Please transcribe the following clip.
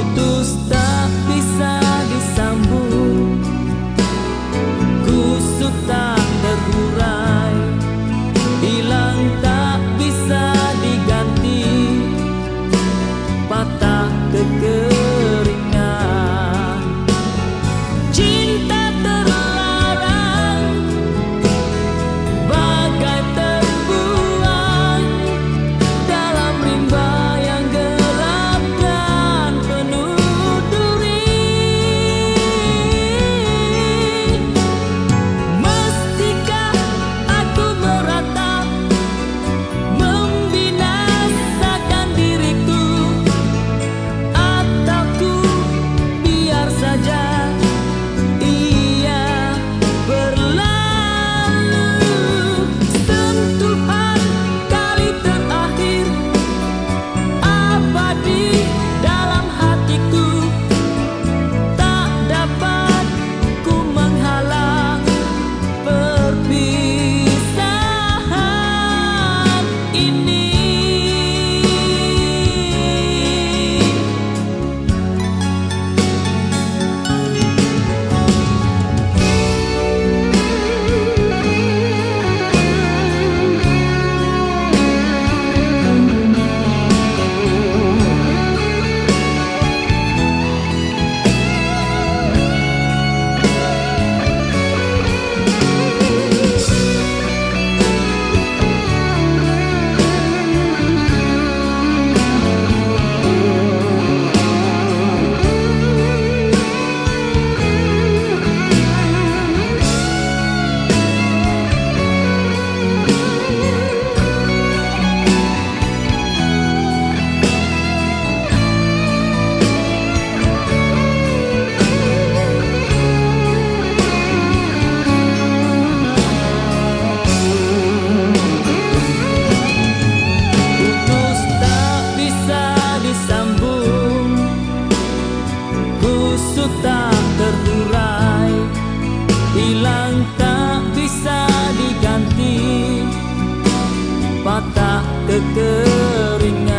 putus kekeringan